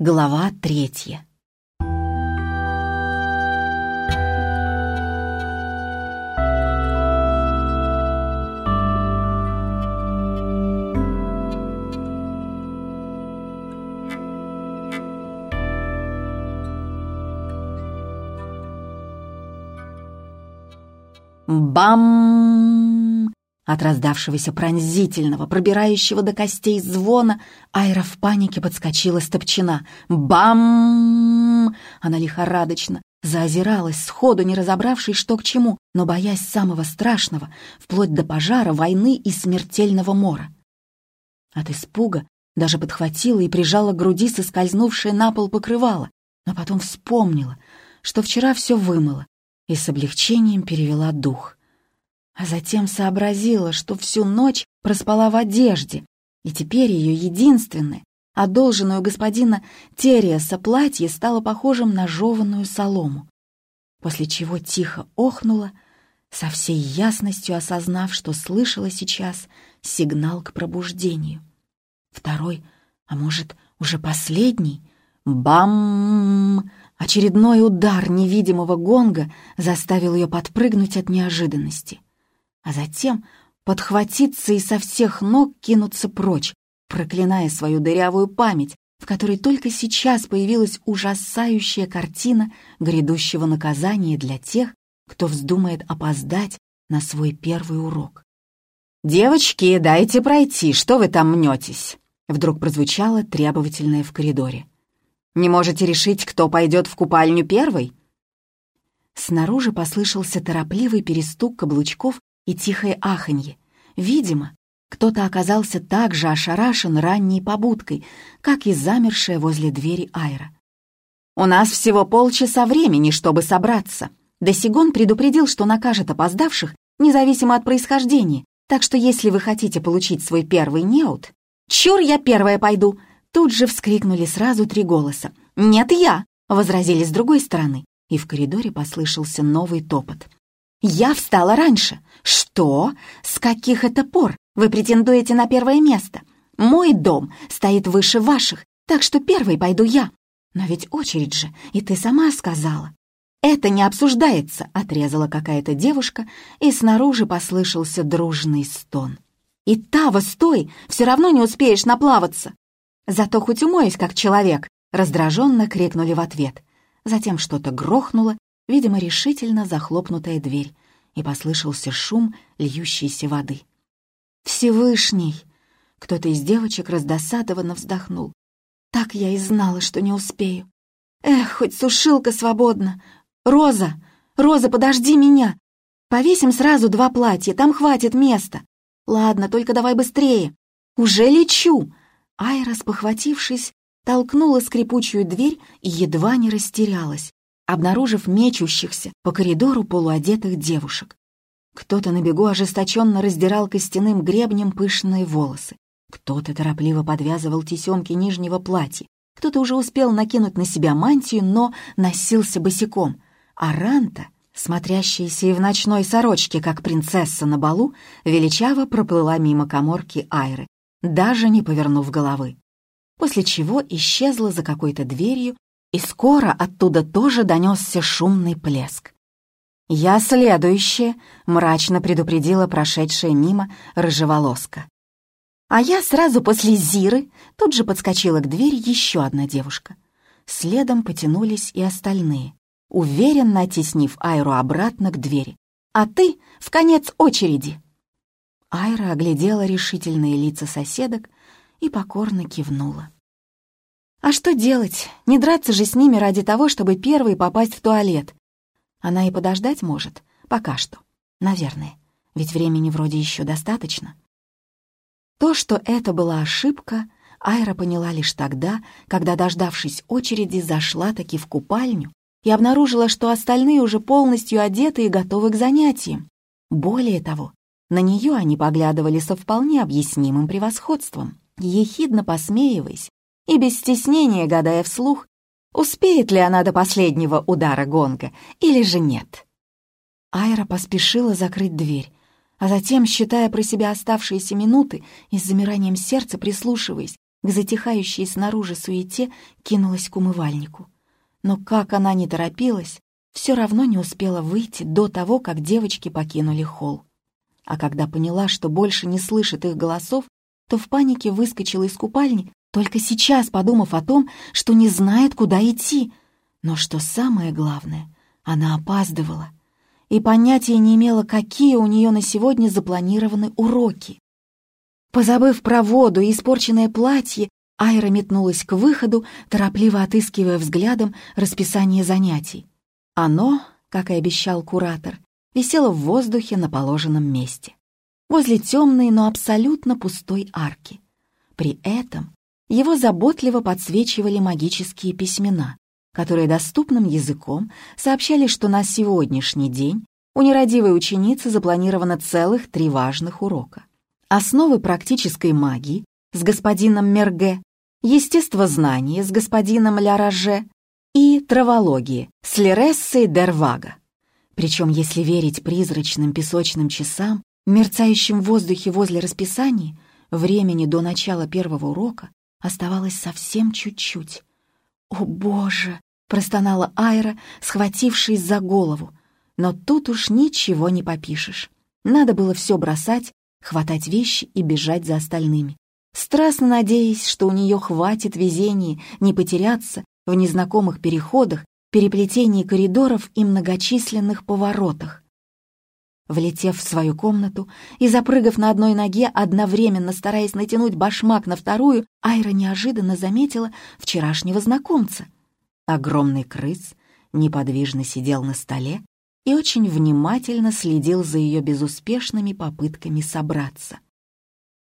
Глава третья. Бам! От раздавшегося пронзительного, пробирающего до костей звона, Айра в панике подскочила с топчина. Бам! Она лихорадочно заозиралась, сходу не разобравшись, что к чему, но боясь самого страшного, вплоть до пожара, войны и смертельного мора. От испуга даже подхватила и прижала к груди соскользнувшее на пол покрывало, но потом вспомнила, что вчера все вымыла, и с облегчением перевела дух а затем сообразила, что всю ночь проспала в одежде, и теперь ее единственное, одолженное у господина Териаса платье стало похожим на жеванную солому, после чего тихо охнула, со всей ясностью осознав, что слышала сейчас сигнал к пробуждению. Второй, а может, уже последний, бам! Очередной удар невидимого гонга заставил ее подпрыгнуть от неожиданности а затем подхватиться и со всех ног кинуться прочь, проклиная свою дырявую память, в которой только сейчас появилась ужасающая картина грядущего наказания для тех, кто вздумает опоздать на свой первый урок. «Девочки, дайте пройти, что вы там мнетесь?» Вдруг прозвучало требовательное в коридоре. «Не можете решить, кто пойдет в купальню первый?» Снаружи послышался торопливый перестук каблучков и тихое аханье. Видимо, кто-то оказался так же ошарашен ранней побудкой, как и замершая возле двери Айра. «У нас всего полчаса времени, чтобы собраться». Досигон предупредил, что накажет опоздавших, независимо от происхождения, так что если вы хотите получить свой первый неут... «Чур, я первая пойду!» Тут же вскрикнули сразу три голоса. «Нет, я!» — возразили с другой стороны, и в коридоре послышался новый топот. «Я встала раньше. Что? С каких это пор вы претендуете на первое место? Мой дом стоит выше ваших, так что первой пойду я. Но ведь очередь же, и ты сама сказала». «Это не обсуждается», — отрезала какая-то девушка, и снаружи послышался дружный стон. «И Тава, стой! Все равно не успеешь наплаваться!» «Зато хоть умоюсь, как человек!» — раздраженно крикнули в ответ. Затем что-то грохнуло, видимо, решительно захлопнутая дверь, и послышался шум льющейся воды. «Всевышний!» Кто-то из девочек раздосадованно вздохнул. «Так я и знала, что не успею. Эх, хоть сушилка свободна! Роза! Роза, подожди меня! Повесим сразу два платья, там хватит места. Ладно, только давай быстрее. Уже лечу!» Айра, спохватившись, толкнула скрипучую дверь и едва не растерялась обнаружив мечущихся по коридору полуодетых девушек. Кто-то на бегу ожесточенно раздирал костяным гребнем пышные волосы, кто-то торопливо подвязывал тесемки нижнего платья, кто-то уже успел накинуть на себя мантию, но носился босиком, а Ранта, смотрящаяся и в ночной сорочке, как принцесса на балу, величаво проплыла мимо коморки Айры, даже не повернув головы. После чего исчезла за какой-то дверью и скоро оттуда тоже донесся шумный плеск. «Я следующая», — мрачно предупредила прошедшая мимо рыжеволоска. А я сразу после Зиры тут же подскочила к двери еще одна девушка. Следом потянулись и остальные, уверенно оттеснив Айру обратно к двери. «А ты в конец очереди!» Айра оглядела решительные лица соседок и покорно кивнула. А что делать? Не драться же с ними ради того, чтобы первой попасть в туалет. Она и подождать может, пока что. Наверное, ведь времени вроде еще достаточно. То, что это была ошибка, Айра поняла лишь тогда, когда, дождавшись очереди, зашла таки в купальню и обнаружила, что остальные уже полностью одеты и готовы к занятиям. Более того, на нее они поглядывали со вполне объяснимым превосходством, ехидно посмеиваясь и без стеснения гадая вслух, успеет ли она до последнего удара гонга или же нет. Айра поспешила закрыть дверь, а затем, считая про себя оставшиеся минуты и с замиранием сердца прислушиваясь к затихающей снаружи суете кинулась к умывальнику. Но как она не торопилась, все равно не успела выйти до того, как девочки покинули холл. А когда поняла, что больше не слышит их голосов, то в панике выскочила из купальни, только сейчас подумав о том, что не знает, куда идти. Но что самое главное, она опаздывала и понятия не имела, какие у нее на сегодня запланированы уроки. Позабыв про воду и испорченное платье, Айра метнулась к выходу, торопливо отыскивая взглядом расписание занятий. Оно, как и обещал куратор, висело в воздухе на положенном месте, возле темной, но абсолютно пустой арки. При этом его заботливо подсвечивали магические письмена, которые доступным языком сообщали, что на сегодняшний день у нерадивой ученицы запланировано целых три важных урока. Основы практической магии с господином Мерге, естествознание с господином Ляраже и травологии с Лерессой Дервага. Причем, если верить призрачным песочным часам, мерцающим в воздухе возле расписания, времени до начала первого урока оставалось совсем чуть-чуть. «О, Боже!» простонала Айра, схватившись за голову. Но тут уж ничего не попишешь. Надо было все бросать, хватать вещи и бежать за остальными. Страстно надеясь, что у нее хватит везения не потеряться в незнакомых переходах, переплетении коридоров и многочисленных поворотах. Влетев в свою комнату и запрыгав на одной ноге, одновременно стараясь натянуть башмак на вторую, Айра неожиданно заметила вчерашнего знакомца — Огромный крыс неподвижно сидел на столе и очень внимательно следил за ее безуспешными попытками собраться.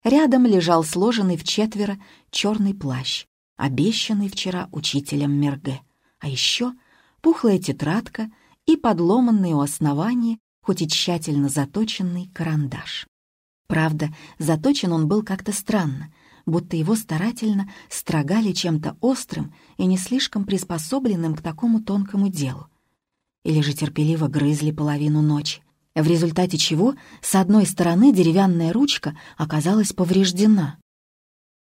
Рядом лежал сложенный в четверо черный плащ, обещанный вчера учителем Мерге, а еще пухлая тетрадка и подломанный у основания, хоть и тщательно заточенный карандаш. Правда, заточен он был как-то странно, будто его старательно строгали чем-то острым и не слишком приспособленным к такому тонкому делу. Или же терпеливо грызли половину ночи, в результате чего с одной стороны деревянная ручка оказалась повреждена.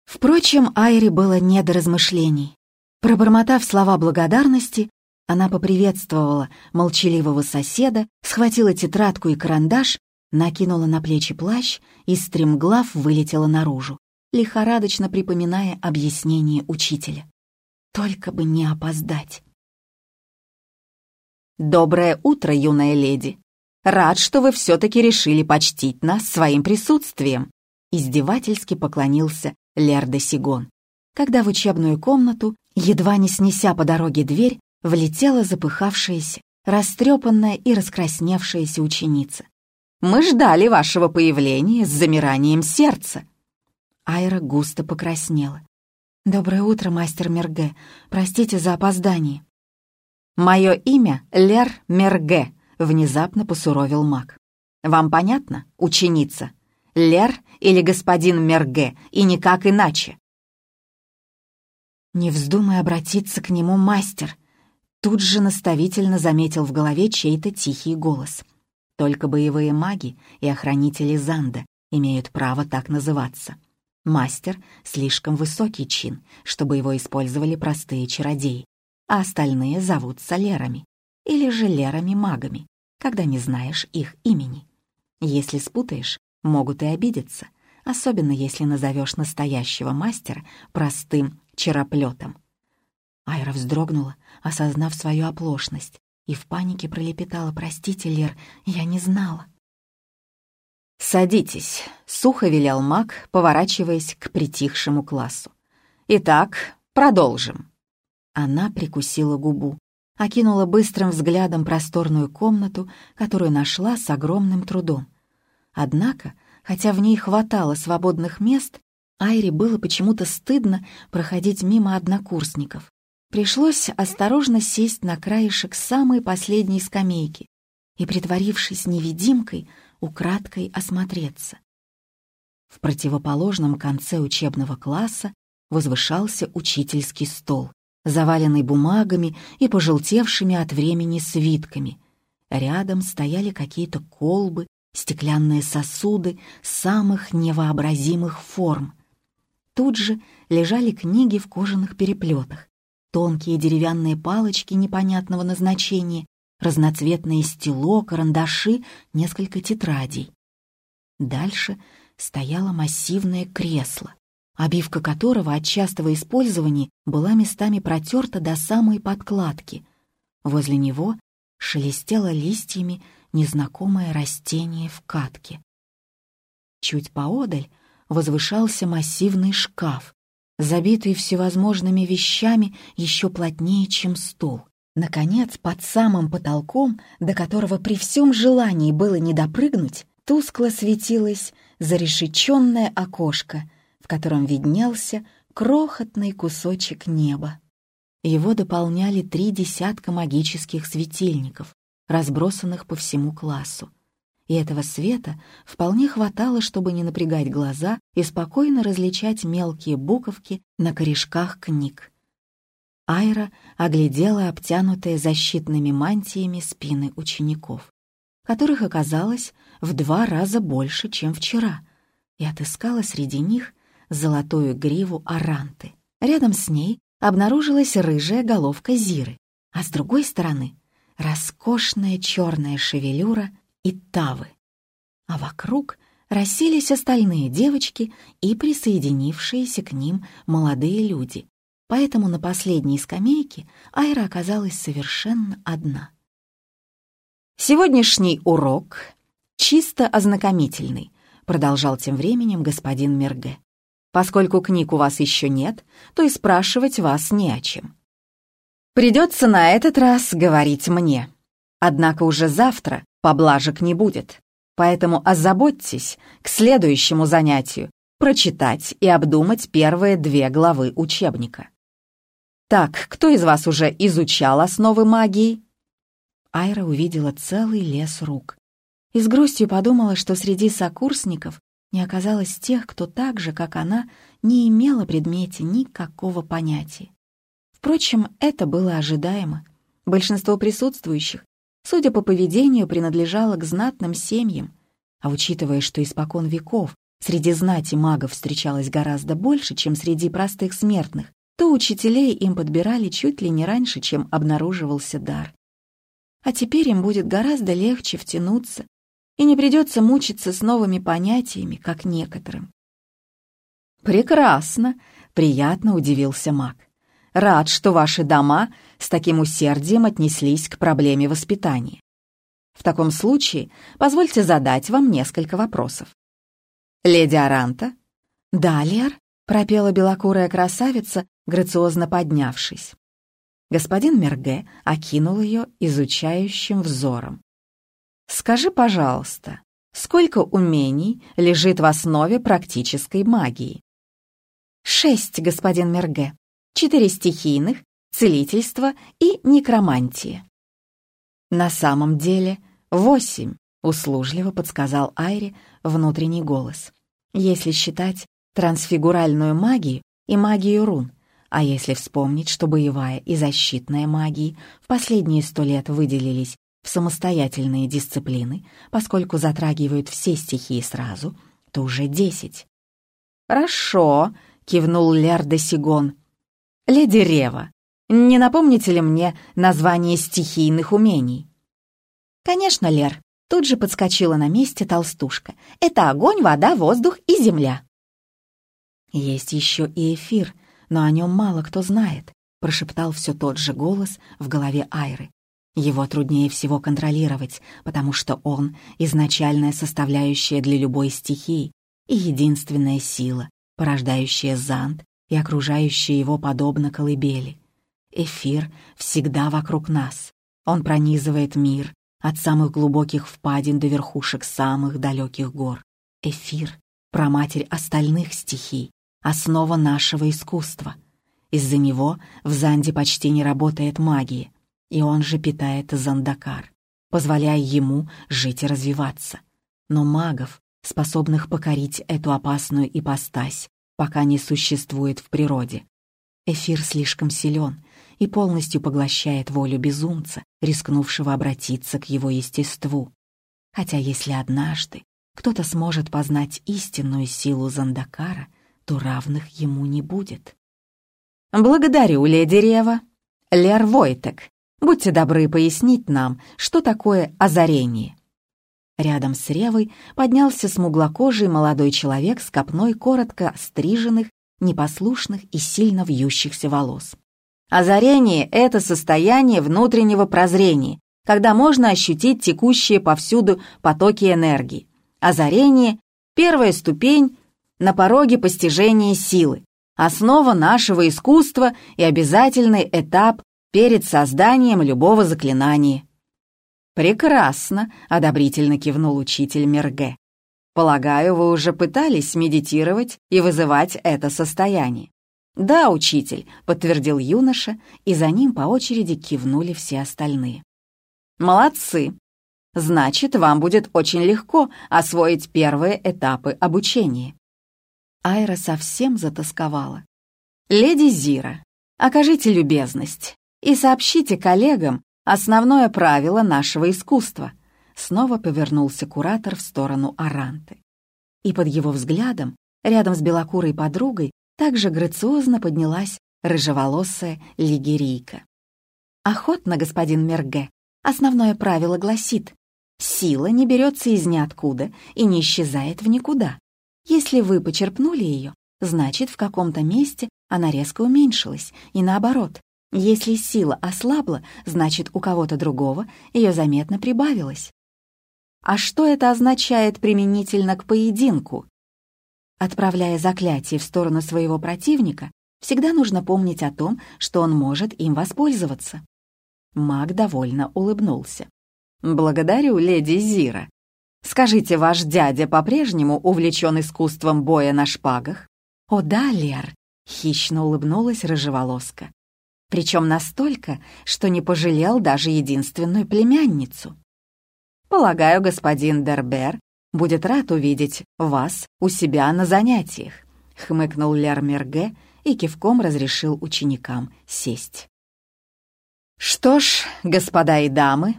Впрочем, Айре было не до размышлений. Пробормотав слова благодарности, она поприветствовала молчаливого соседа, схватила тетрадку и карандаш, накинула на плечи плащ и стремглав вылетела наружу лихорадочно припоминая объяснение учителя. Только бы не опоздать. «Доброе утро, юная леди! Рад, что вы все-таки решили почтить нас своим присутствием!» Издевательски поклонился Лер Сигон, когда в учебную комнату, едва не снеся по дороге дверь, влетела запыхавшаяся, растрепанная и раскрасневшаяся ученица. «Мы ждали вашего появления с замиранием сердца!» Айра густо покраснела. «Доброе утро, мастер Мерге. Простите за опоздание». «Мое имя Лер Мерге», — внезапно посуровил маг. «Вам понятно, ученица? Лер или господин Мерге, и никак иначе?» «Не вздумай обратиться к нему, мастер», — тут же наставительно заметил в голове чей-то тихий голос. «Только боевые маги и охранители Занда имеют право так называться». Мастер — слишком высокий чин, чтобы его использовали простые чародеи, а остальные зовутся лерами или же лерами-магами, когда не знаешь их имени. Если спутаешь, могут и обидеться, особенно если назовешь настоящего мастера простым чароплетом. Айра вздрогнула, осознав свою оплошность, и в панике пролепетала «Простите, Лер, я не знала». «Садитесь», — сухо велел маг, поворачиваясь к притихшему классу. «Итак, продолжим». Она прикусила губу, окинула быстрым взглядом просторную комнату, которую нашла с огромным трудом. Однако, хотя в ней хватало свободных мест, Айре было почему-то стыдно проходить мимо однокурсников. Пришлось осторожно сесть на краешек самой последней скамейки и, притворившись невидимкой, украдкой осмотреться. В противоположном конце учебного класса возвышался учительский стол, заваленный бумагами и пожелтевшими от времени свитками. Рядом стояли какие-то колбы, стеклянные сосуды самых невообразимых форм. Тут же лежали книги в кожаных переплетах, тонкие деревянные палочки непонятного назначения, разноцветные стело, карандаши, несколько тетрадей. Дальше стояло массивное кресло, обивка которого от частого использования была местами протерта до самой подкладки. Возле него шелестело листьями незнакомое растение в катке. Чуть поодаль возвышался массивный шкаф, забитый всевозможными вещами еще плотнее, чем стол. Наконец, под самым потолком, до которого при всем желании было не допрыгнуть, тускло светилось зарешеченное окошко, в котором виднелся крохотный кусочек неба. Его дополняли три десятка магических светильников, разбросанных по всему классу. И этого света вполне хватало, чтобы не напрягать глаза и спокойно различать мелкие буковки на корешках книг. Айра оглядела обтянутые защитными мантиями спины учеников, которых оказалось в два раза больше, чем вчера, и отыскала среди них золотую гриву Аранты. Рядом с ней обнаружилась рыжая головка Зиры, а с другой стороны — роскошная черная шевелюра и Тавы. А вокруг расселись остальные девочки и присоединившиеся к ним молодые люди, поэтому на последней скамейке Айра оказалась совершенно одна. «Сегодняшний урок чисто ознакомительный», — продолжал тем временем господин Мерге. «Поскольку книг у вас еще нет, то и спрашивать вас не о чем. Придется на этот раз говорить мне. Однако уже завтра поблажек не будет, поэтому озаботьтесь к следующему занятию прочитать и обдумать первые две главы учебника. Так, кто из вас уже изучал основы магии? Айра увидела целый лес рук и с грустью подумала, что среди сокурсников не оказалось тех, кто так же, как она, не имела предмете никакого понятия. Впрочем, это было ожидаемо. Большинство присутствующих, судя по поведению, принадлежало к знатным семьям, а учитывая, что испокон веков среди знати магов встречалось гораздо больше, чем среди простых смертных, то учителей им подбирали чуть ли не раньше, чем обнаруживался дар. А теперь им будет гораздо легче втянуться, и не придется мучиться с новыми понятиями, как некоторым. «Прекрасно!» — приятно удивился маг. «Рад, что ваши дома с таким усердием отнеслись к проблеме воспитания. В таком случае позвольте задать вам несколько вопросов. Леди Аранта?» «Да, Лер», — пропела белокурая красавица, грациозно поднявшись. Господин Мерге окинул ее изучающим взором. «Скажи, пожалуйста, сколько умений лежит в основе практической магии?» «Шесть, господин Мерге. Четыре стихийных, целительство и некромантия». «На самом деле восемь», — услужливо подсказал Айре внутренний голос. «Если считать трансфигуральную магию и магию рун, а если вспомнить, что боевая и защитная магии в последние сто лет выделились в самостоятельные дисциплины, поскольку затрагивают все стихии сразу, то уже десять. «Хорошо», — кивнул Лер Сигон. «Леди Рева, не напомните ли мне название стихийных умений?» «Конечно, Лер», — тут же подскочила на месте толстушка. «Это огонь, вода, воздух и земля». «Есть еще и эфир», но о нем мало кто знает», — прошептал все тот же голос в голове Айры. «Его труднее всего контролировать, потому что он — изначальная составляющая для любой стихии и единственная сила, порождающая Зант и окружающая его подобно колыбели. Эфир всегда вокруг нас. Он пронизывает мир от самых глубоких впадин до верхушек самых далеких гор. Эфир — проматерь остальных стихий, основа нашего искусства. Из-за него в Занде почти не работает магия, и он же питает Зандакар, позволяя ему жить и развиваться. Но магов, способных покорить эту опасную ипостась, пока не существует в природе. Эфир слишком силен и полностью поглощает волю безумца, рискнувшего обратиться к его естеству. Хотя если однажды кто-то сможет познать истинную силу Зандакара — то равных ему не будет. «Благодарю, леди Рева. Лер Войтек, будьте добры пояснить нам, что такое озарение». Рядом с Ревой поднялся смуглокожий молодой человек с копной коротко стриженных, непослушных и сильно вьющихся волос. Озарение — это состояние внутреннего прозрения, когда можно ощутить текущие повсюду потоки энергии. Озарение — первая ступень на пороге постижения силы, основа нашего искусства и обязательный этап перед созданием любого заклинания. «Прекрасно», — одобрительно кивнул учитель Мерге. «Полагаю, вы уже пытались медитировать и вызывать это состояние». «Да, учитель», — подтвердил юноша, и за ним по очереди кивнули все остальные. «Молодцы! Значит, вам будет очень легко освоить первые этапы обучения». Айра совсем затасковала. «Леди Зира, окажите любезность и сообщите коллегам основное правило нашего искусства». Снова повернулся куратор в сторону Аранты. И под его взглядом, рядом с белокурой подругой, также грациозно поднялась рыжеволосая лигерийка. «Охотно, господин Мерге, основное правило гласит, сила не берется из ниоткуда и не исчезает в никуда. Если вы почерпнули ее, значит, в каком-то месте она резко уменьшилась, и наоборот. Если сила ослабла, значит, у кого-то другого ее заметно прибавилось. А что это означает применительно к поединку? Отправляя заклятие в сторону своего противника, всегда нужно помнить о том, что он может им воспользоваться. Маг довольно улыбнулся. «Благодарю, леди Зира. Скажите, ваш дядя по-прежнему увлечен искусством боя на шпагах? О да, Лер, хищно улыбнулась рыжеволоска. Причем настолько, что не пожалел даже единственную племянницу. Полагаю, господин Дербер будет рад увидеть вас у себя на занятиях, хмыкнул Лер Мерге и кивком разрешил ученикам сесть. «Что ж, господа и дамы,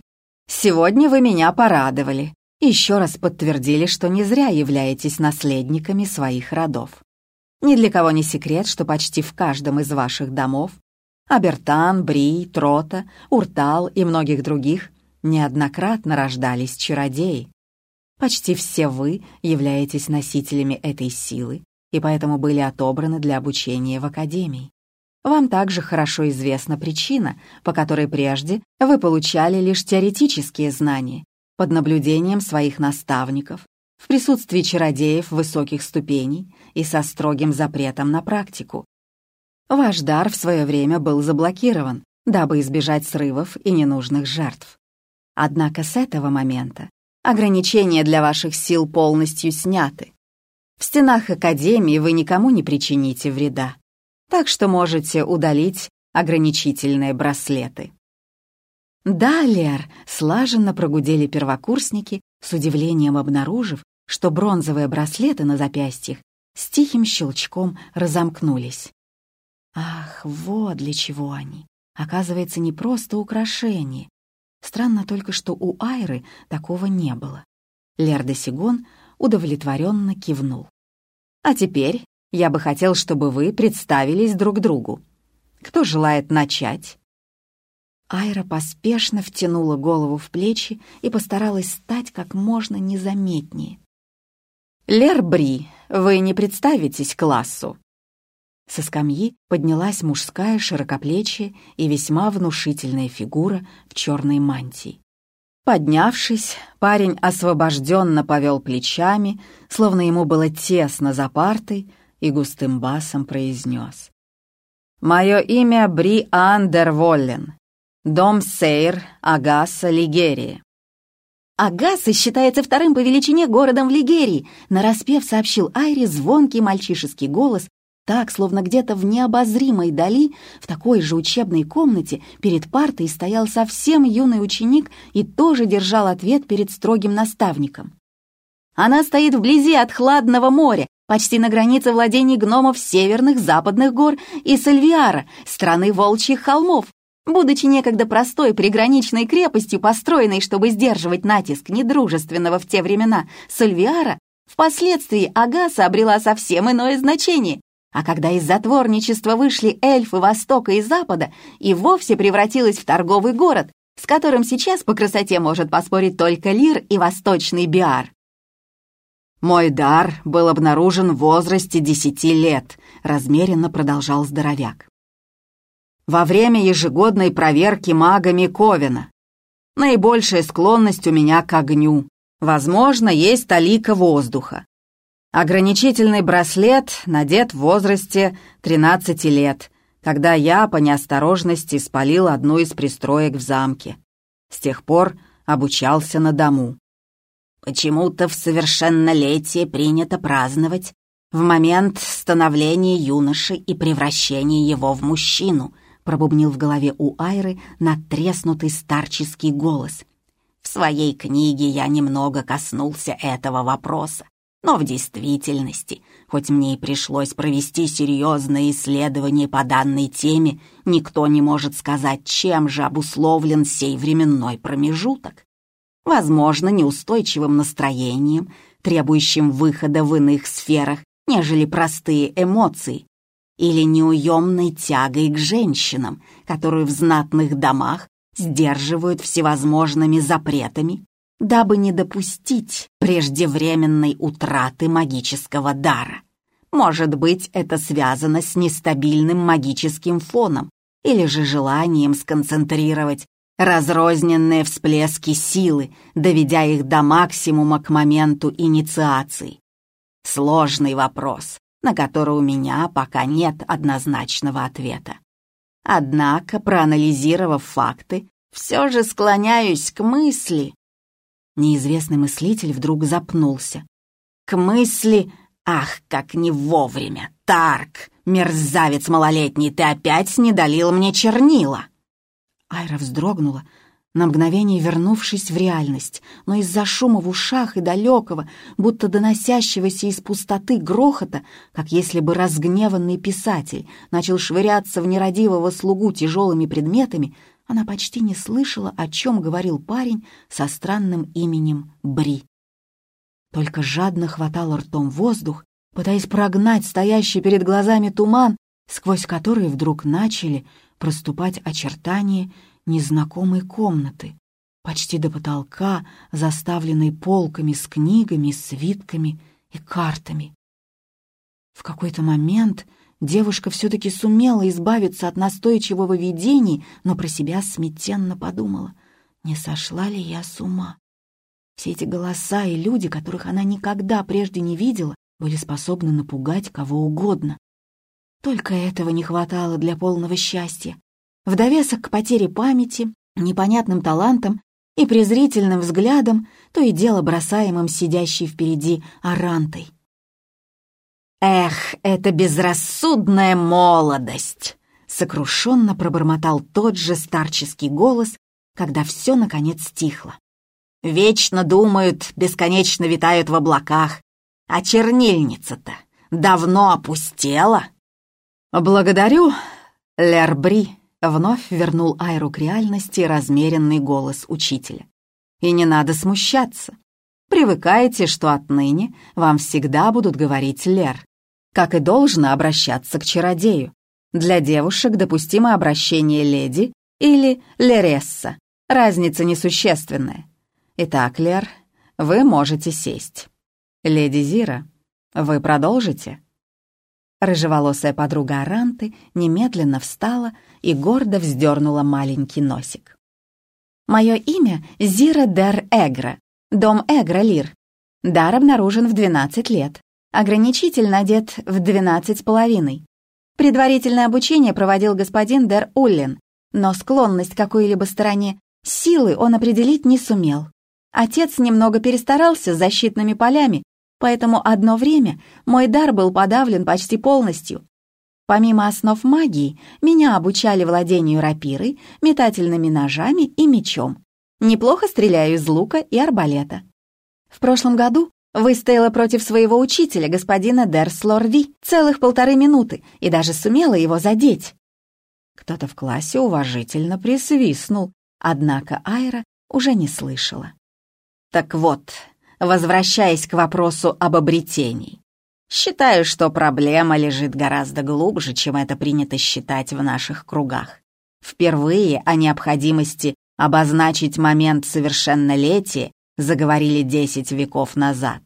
сегодня вы меня порадовали еще раз подтвердили, что не зря являетесь наследниками своих родов. Ни для кого не секрет, что почти в каждом из ваших домов Абертан, Бри, Трота, Уртал и многих других неоднократно рождались чародеи. Почти все вы являетесь носителями этой силы и поэтому были отобраны для обучения в Академии. Вам также хорошо известна причина, по которой прежде вы получали лишь теоретические знания, под наблюдением своих наставников, в присутствии чародеев высоких ступеней и со строгим запретом на практику. Ваш дар в свое время был заблокирован, дабы избежать срывов и ненужных жертв. Однако с этого момента ограничения для ваших сил полностью сняты. В стенах Академии вы никому не причините вреда, так что можете удалить ограничительные браслеты. «Да, Лер!» — слаженно прогудели первокурсники, с удивлением обнаружив, что бронзовые браслеты на запястьях с тихим щелчком разомкнулись. Ах, вот для чего они. Оказывается, не просто украшение. Странно только, что у Айры такого не было. Лер Сигон удовлетворенно кивнул. «А теперь я бы хотел, чтобы вы представились друг другу. Кто желает начать?» Айра поспешно втянула голову в плечи и постаралась стать как можно незаметнее. «Лер Бри, вы не представитесь классу?» Со скамьи поднялась мужская широкоплечья и весьма внушительная фигура в черной мантии. Поднявшись, парень освобожденно повел плечами, словно ему было тесно за партой, и густым басом произнес. «Мое имя Бри Андерволлен. Дом Сейр, Агаса, Лигерия. «Агаса считается вторым по величине городом в Лигерии», нараспев сообщил Айри звонкий мальчишеский голос, так, словно где-то в необозримой дали, в такой же учебной комнате, перед партой стоял совсем юный ученик и тоже держал ответ перед строгим наставником. Она стоит вблизи от хладного моря, почти на границе владений гномов северных, западных гор и Сальвиара, страны волчьих холмов. Будучи некогда простой приграничной крепостью, построенной, чтобы сдерживать натиск недружественного в те времена Сальвиара, Впоследствии Агаса обрела совсем иное значение, а когда из затворничества вышли эльфы Востока и Запада, и вовсе превратилась в торговый город, с которым сейчас по красоте может поспорить только Лир и Восточный Биар. «Мой дар был обнаружен в возрасте десяти лет», — размеренно продолжал здоровяк. «Во время ежегодной проверки магами Ковина. Наибольшая склонность у меня к огню. Возможно, есть талика воздуха. Ограничительный браслет надет в возрасте 13 лет, когда я по неосторожности спалил одну из пристроек в замке. С тех пор обучался на дому. Почему-то в совершеннолетие принято праздновать в момент становления юноши и превращения его в мужчину, пробубнил в голове у Айры надтреснутый старческий голос. В своей книге я немного коснулся этого вопроса, но в действительности, хоть мне и пришлось провести серьезное исследование по данной теме, никто не может сказать, чем же обусловлен сей временной промежуток. Возможно, неустойчивым настроением, требующим выхода в иных сферах, нежели простые эмоции, или неуемной тягой к женщинам, которую в знатных домах сдерживают всевозможными запретами дабы не допустить преждевременной утраты магического дара. Может быть, это связано с нестабильным магическим фоном или же желанием сконцентрировать разрозненные всплески силы, доведя их до максимума к моменту инициации. Сложный вопрос, на который у меня пока нет однозначного ответа. Однако, проанализировав факты, все же склоняюсь к мысли, Неизвестный мыслитель вдруг запнулся. К мысли... Ах, как не вовремя! Тарк! Мерзавец малолетний, ты опять не долил мне чернила!» Айра вздрогнула, на мгновение вернувшись в реальность, но из-за шума в ушах и далекого, будто доносящегося из пустоты грохота, как если бы разгневанный писатель начал швыряться в нерадивого слугу тяжелыми предметами, она почти не слышала, о чем говорил парень со странным именем Бри. Только жадно хватал ртом воздух, пытаясь прогнать стоящий перед глазами туман, сквозь который вдруг начали проступать очертания незнакомой комнаты, почти до потолка, заставленной полками с книгами, свитками и картами. В какой-то момент Девушка все-таки сумела избавиться от настойчивого видений, но про себя смятенно подумала, не сошла ли я с ума. Все эти голоса и люди, которых она никогда прежде не видела, были способны напугать кого угодно. Только этого не хватало для полного счастья. В довесок к потере памяти, непонятным талантам и презрительным взглядом, то и дело бросаемым сидящей впереди Арантой. «Эх, это безрассудная молодость!» — сокрушенно пробормотал тот же старческий голос, когда все наконец стихло. «Вечно думают, бесконечно витают в облаках, а чернильница-то давно опустела!» «Благодарю, Лербри!» — вновь вернул Айру к реальности размеренный голос учителя. «И не надо смущаться. Привыкайте, что отныне вам всегда будут говорить Лер как и должно обращаться к чародею. Для девушек допустимо обращение леди или лересса. Разница несущественная. Итак, Лер, вы можете сесть. Леди Зира, вы продолжите?» Рыжеволосая подруга Аранты немедленно встала и гордо вздернула маленький носик. «Мое имя Зира Дер Эгра, дом Эгра Лир. Дар обнаружен в 12 лет. Ограничитель надет в двенадцать с половиной. Предварительное обучение проводил господин Дер Уллин, но склонность к какой-либо стороне силы он определить не сумел. Отец немного перестарался с защитными полями, поэтому одно время мой дар был подавлен почти полностью. Помимо основ магии, меня обучали владению рапирой, метательными ножами и мечом. Неплохо стреляю из лука и арбалета. В прошлом году Выстояла против своего учителя, господина Дерслорви, целых полторы минуты и даже сумела его задеть. Кто-то в классе уважительно присвистнул, однако Айра уже не слышала. «Так вот, возвращаясь к вопросу об обретении. Считаю, что проблема лежит гораздо глубже, чем это принято считать в наших кругах. Впервые о необходимости обозначить момент совершеннолетия заговорили десять веков назад.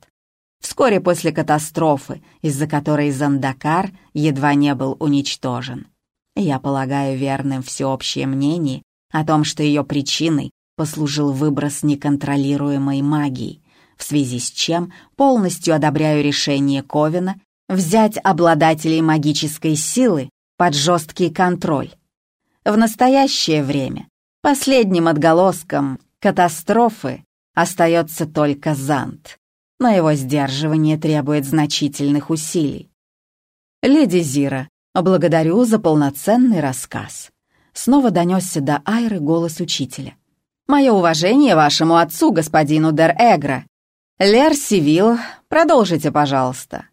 Вскоре после катастрофы, из-за которой Зандакар едва не был уничтожен. Я полагаю верным всеобщее мнение о том, что ее причиной послужил выброс неконтролируемой магии, в связи с чем полностью одобряю решение Ковина взять обладателей магической силы под жесткий контроль. В настоящее время последним отголоском катастрофы остается только Зант, но его сдерживание требует значительных усилий. «Леди Зира, благодарю за полноценный рассказ». Снова донесся до Айры голос учителя. «Мое уважение вашему отцу, господину Дер Эгра. Лер Сивил, продолжите, пожалуйста».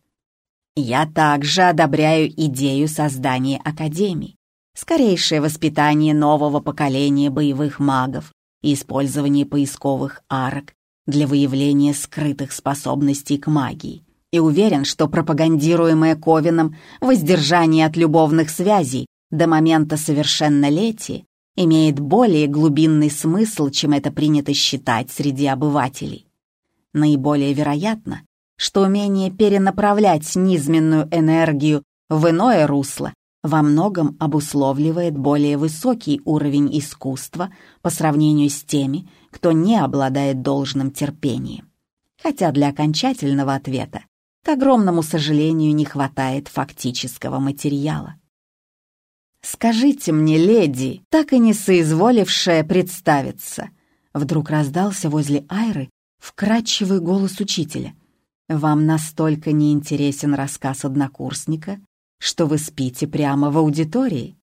«Я также одобряю идею создания Академии скорейшее воспитание нового поколения боевых магов и использование поисковых арок для выявления скрытых способностей к магии. И уверен, что пропагандируемое Ковином воздержание от любовных связей до момента совершеннолетия имеет более глубинный смысл, чем это принято считать среди обывателей. Наиболее вероятно, что умение перенаправлять низменную энергию в иное русло во многом обусловливает более высокий уровень искусства по сравнению с теми, кто не обладает должным терпением. Хотя для окончательного ответа, к огромному сожалению, не хватает фактического материала. «Скажите мне, леди, так и не соизволившая представиться», вдруг раздался возле Айры вкрадчивый голос учителя. «Вам настолько неинтересен рассказ однокурсника, что вы спите прямо в аудитории?»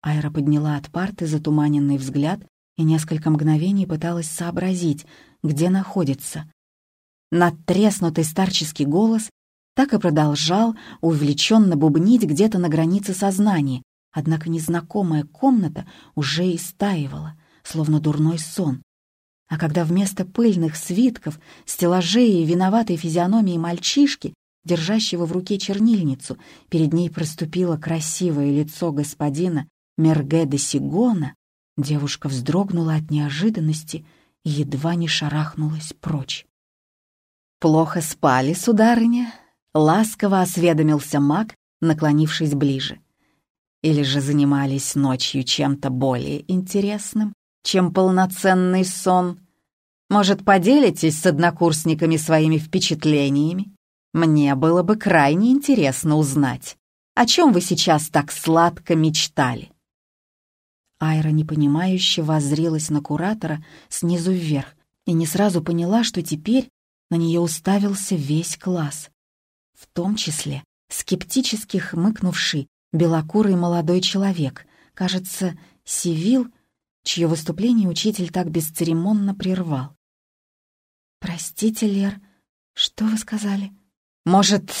Айра подняла от парты затуманенный взгляд и несколько мгновений пыталась сообразить, где находится. Надтреснутый старческий голос так и продолжал увлеченно бубнить где-то на границе сознания, однако незнакомая комната уже истаивала, словно дурной сон. А когда вместо пыльных свитков, стеллажей и виноватой физиономии мальчишки держащего в руке чернильницу, перед ней проступило красивое лицо господина Мерге де Сигона, девушка вздрогнула от неожиданности и едва не шарахнулась прочь. «Плохо спали, сударыня?» — ласково осведомился маг, наклонившись ближе. «Или же занимались ночью чем-то более интересным, чем полноценный сон? Может, поделитесь с однокурсниками своими впечатлениями?» Мне было бы крайне интересно узнать, о чем вы сейчас так сладко мечтали. Айра непонимающе воззрелась на куратора снизу вверх и не сразу поняла, что теперь на нее уставился весь класс, в том числе скептически хмыкнувший белокурый молодой человек, кажется, Сивил, чье выступление учитель так бесцеремонно прервал. «Простите, Лер, что вы сказали?» «Может,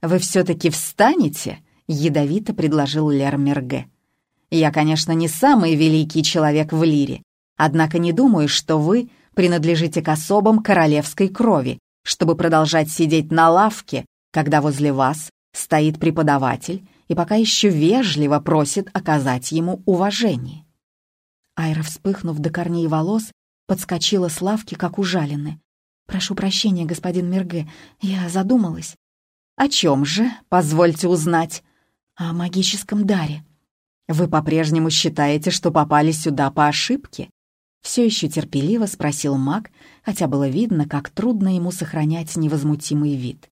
вы все-таки встанете?» — ядовито предложил Лермерге. «Я, конечно, не самый великий человек в Лире, однако не думаю, что вы принадлежите к особам королевской крови, чтобы продолжать сидеть на лавке, когда возле вас стоит преподаватель и пока еще вежливо просит оказать ему уважение». Айра, вспыхнув до корней волос, подскочила с лавки, как ужаленная. «Прошу прощения, господин Мерге, я задумалась». «О чем же, позвольте узнать?» «О магическом даре». «Вы по-прежнему считаете, что попали сюда по ошибке?» Все еще терпеливо спросил маг, хотя было видно, как трудно ему сохранять невозмутимый вид.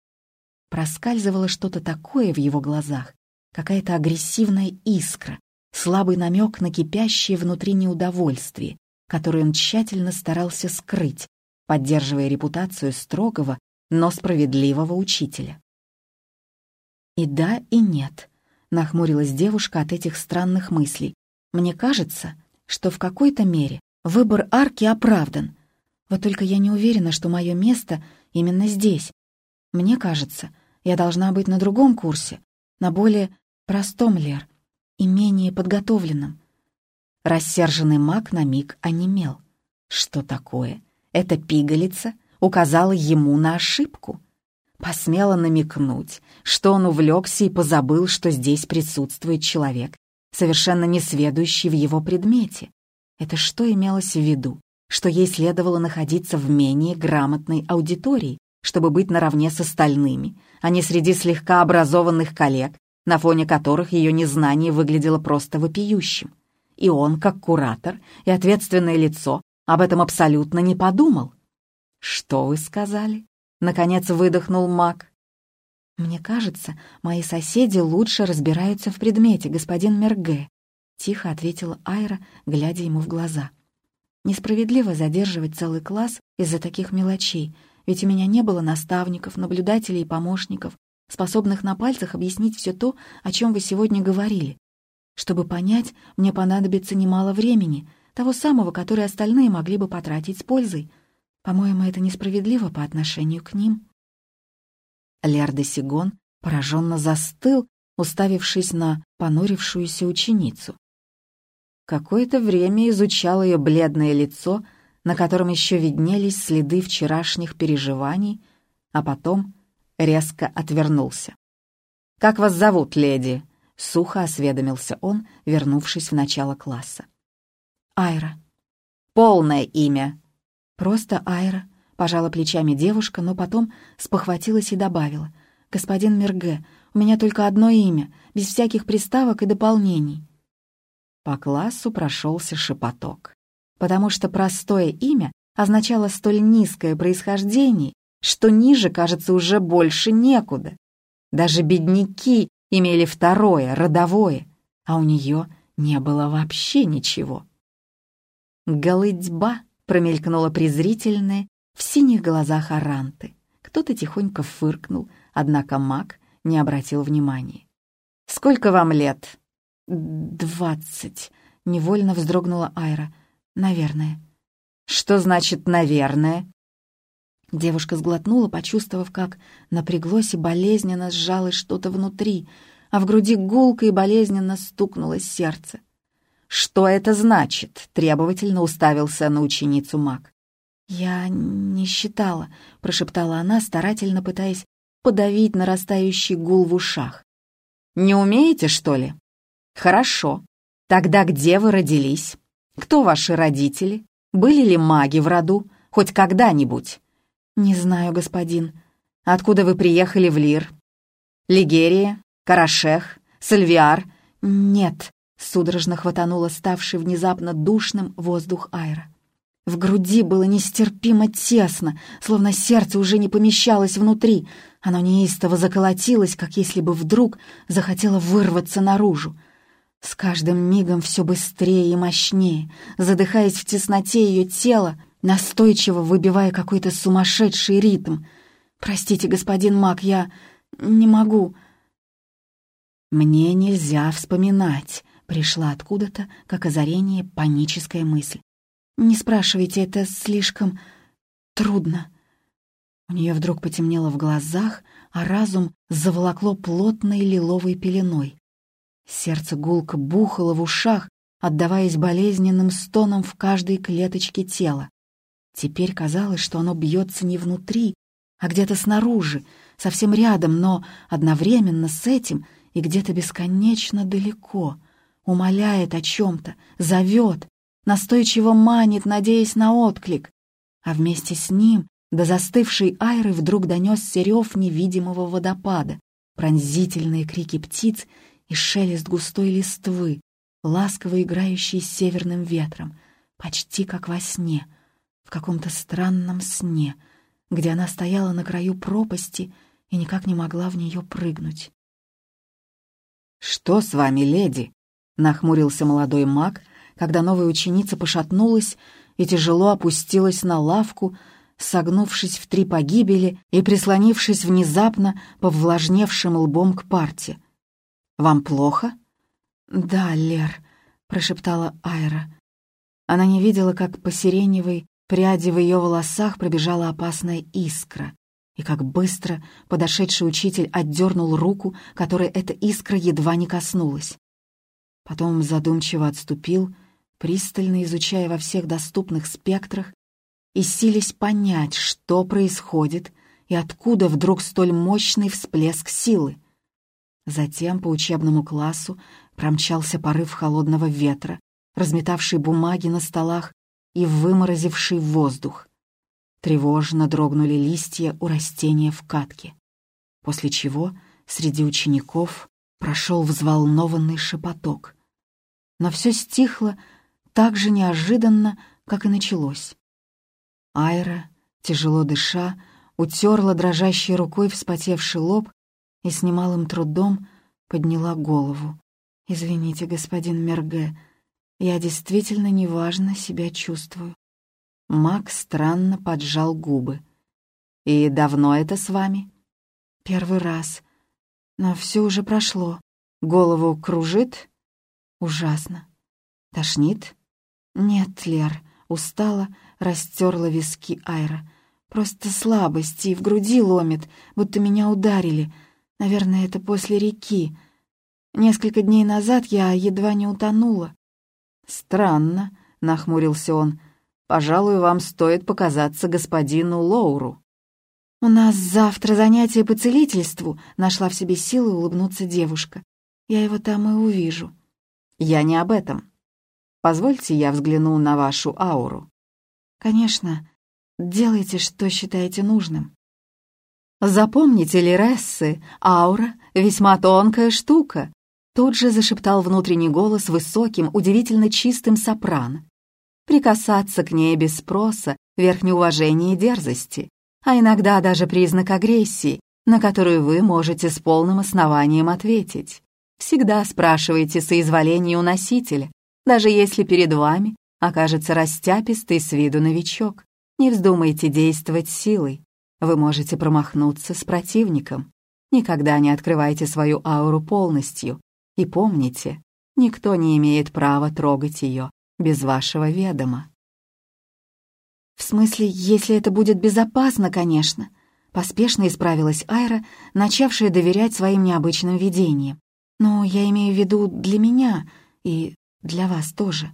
Проскальзывало что-то такое в его глазах, какая-то агрессивная искра, слабый намек на кипящее внутри неудовольствие, которое он тщательно старался скрыть, поддерживая репутацию строгого, но справедливого учителя. «И да, и нет», — нахмурилась девушка от этих странных мыслей. «Мне кажется, что в какой-то мере выбор арки оправдан. Вот только я не уверена, что мое место именно здесь. Мне кажется, я должна быть на другом курсе, на более простом Лер и менее подготовленном». Рассерженный маг на миг онемел. «Что такое?» Эта пигалица указала ему на ошибку. Посмела намекнуть, что он увлекся и позабыл, что здесь присутствует человек, совершенно несведущий в его предмете. Это что имелось в виду? Что ей следовало находиться в менее грамотной аудитории, чтобы быть наравне с остальными, а не среди слегка образованных коллег, на фоне которых ее незнание выглядело просто вопиющим. И он, как куратор и ответственное лицо, об этом абсолютно не подумал. «Что вы сказали?» — наконец выдохнул маг. «Мне кажется, мои соседи лучше разбираются в предмете, господин Мерге», — тихо ответила Айра, глядя ему в глаза. «Несправедливо задерживать целый класс из-за таких мелочей, ведь у меня не было наставников, наблюдателей и помощников, способных на пальцах объяснить все то, о чем вы сегодня говорили. Чтобы понять, мне понадобится немало времени, того самого, которое остальные могли бы потратить с пользой. По-моему, это несправедливо по отношению к ним». Лер де Сигон пораженно застыл, уставившись на понурившуюся ученицу. Какое-то время изучал ее бледное лицо, на котором еще виднелись следы вчерашних переживаний, а потом резко отвернулся. «Как вас зовут, леди?» — сухо осведомился он, вернувшись в начало класса. «Айра». «Полное имя?» «Просто Айра», — пожала плечами девушка, но потом спохватилась и добавила. «Господин Мерге, у меня только одно имя, без всяких приставок и дополнений». По классу прошелся шепоток, потому что простое имя означало столь низкое происхождение, что ниже, кажется, уже больше некуда. Даже бедняки имели второе, родовое, а у нее не было вообще ничего. «Голыдьба!» — промелькнула презрительная в синих глазах Аранты. Кто-то тихонько фыркнул, однако маг не обратил внимания. «Сколько вам лет?» «Двадцать», — невольно вздрогнула Айра. «Наверное». «Что значит «наверное»?» Девушка сглотнула, почувствовав, как напряглось и болезненно сжалось что-то внутри, а в груди гулко и болезненно стукнуло сердце. «Что это значит?» — требовательно уставился на ученицу маг. «Я не считала», — прошептала она, старательно пытаясь подавить нарастающий гул в ушах. «Не умеете, что ли?» «Хорошо. Тогда где вы родились? Кто ваши родители? Были ли маги в роду? Хоть когда-нибудь?» «Не знаю, господин. Откуда вы приехали в Лир?» «Лигерия? Карашех? Сальвиар?» «Нет», Судорожно хватануло ставший внезапно душным воздух Айра. В груди было нестерпимо тесно, словно сердце уже не помещалось внутри. Оно неистово заколотилось, как если бы вдруг захотело вырваться наружу. С каждым мигом все быстрее и мощнее, задыхаясь в тесноте ее тела, настойчиво выбивая какой-то сумасшедший ритм. «Простите, господин Мак, я не могу...» «Мне нельзя вспоминать», Пришла откуда-то, как озарение, паническая мысль. «Не спрашивайте, это слишком трудно». У нее вдруг потемнело в глазах, а разум заволокло плотной лиловой пеленой. Сердце гулко бухало в ушах, отдаваясь болезненным стонам в каждой клеточке тела. Теперь казалось, что оно бьется не внутри, а где-то снаружи, совсем рядом, но одновременно с этим и где-то бесконечно далеко — умоляет о чем-то, зовет, настойчиво манит, надеясь на отклик. А вместе с ним до застывшей Айры вдруг донесся рев невидимого водопада, пронзительные крики птиц и шелест густой листвы, ласково играющий с северным ветром, почти как во сне, в каком-то странном сне, где она стояла на краю пропасти и никак не могла в нее прыгнуть. «Что с вами, леди?» Нахмурился молодой маг, когда новая ученица пошатнулась и тяжело опустилась на лавку, согнувшись в три погибели и прислонившись внезапно повлажневшим лбом к парте. «Вам плохо?» «Да, Лер», — прошептала Айра. Она не видела, как по сиреневой пряди в ее волосах пробежала опасная искра, и как быстро подошедший учитель отдернул руку, которой эта искра едва не коснулась. Потом задумчиво отступил, пристально изучая во всех доступных спектрах, и сились понять, что происходит и откуда вдруг столь мощный всплеск силы. Затем по учебному классу промчался порыв холодного ветра, разметавший бумаги на столах и выморозивший воздух. Тревожно дрогнули листья у растения в катке, после чего среди учеников прошел взволнованный шепоток. Но все стихло так же неожиданно, как и началось. Айра, тяжело дыша, утерла дрожащей рукой вспотевший лоб и с немалым трудом подняла голову. «Извините, господин Мерге, я действительно неважно себя чувствую». Мак странно поджал губы. «И давно это с вами?» «Первый раз. Но все уже прошло. Голову кружит? Ужасно. Тошнит? Нет, Лер, устала, растерла виски Айра. Просто слабость и в груди ломит, будто меня ударили. Наверное, это после реки. Несколько дней назад я едва не утонула. «Странно», — нахмурился он. «Пожалуй, вам стоит показаться господину Лоуру». «У нас завтра занятие по целительству», — нашла в себе силы улыбнуться девушка. «Я его там и увижу». «Я не об этом. Позвольте, я взгляну на вашу ауру». «Конечно. Делайте, что считаете нужным». «Запомните, Лирессы, аура — весьма тонкая штука», тут же зашептал внутренний голос высоким, удивительно чистым сопрано. «Прикасаться к ней без спроса — верх неуважения и дерзости а иногда даже признак агрессии, на которую вы можете с полным основанием ответить. Всегда спрашивайте соизволение у носителя, даже если перед вами окажется растяпистый с виду новичок. Не вздумайте действовать силой. Вы можете промахнуться с противником. Никогда не открывайте свою ауру полностью. И помните, никто не имеет права трогать ее без вашего ведома. «В смысле, если это будет безопасно, конечно», — поспешно исправилась Айра, начавшая доверять своим необычным видениям. «Но я имею в виду для меня и для вас тоже».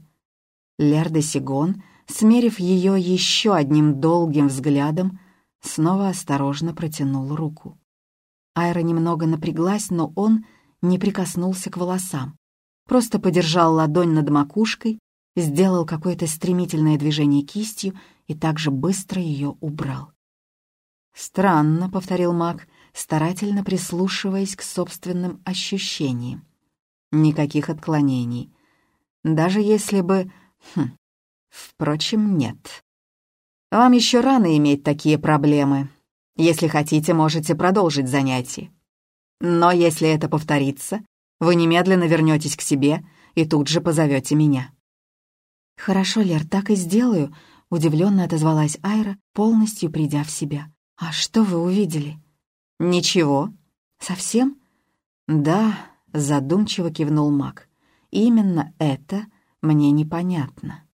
Лерда Сигон, смерив ее еще одним долгим взглядом, снова осторожно протянул руку. Айра немного напряглась, но он не прикоснулся к волосам. Просто подержал ладонь над макушкой, сделал какое-то стремительное движение кистью и также быстро ее убрал. «Странно», — повторил маг, старательно прислушиваясь к собственным ощущениям. «Никаких отклонений. Даже если бы... Хм. Впрочем, нет. Вам еще рано иметь такие проблемы. Если хотите, можете продолжить занятие. Но если это повторится, вы немедленно вернетесь к себе и тут же позовете меня». «Хорошо, Лер, так и сделаю», — удивленно отозвалась Айра, полностью придя в себя. «А что вы увидели?» «Ничего». «Совсем?» «Да», — задумчиво кивнул маг. «Именно это мне непонятно».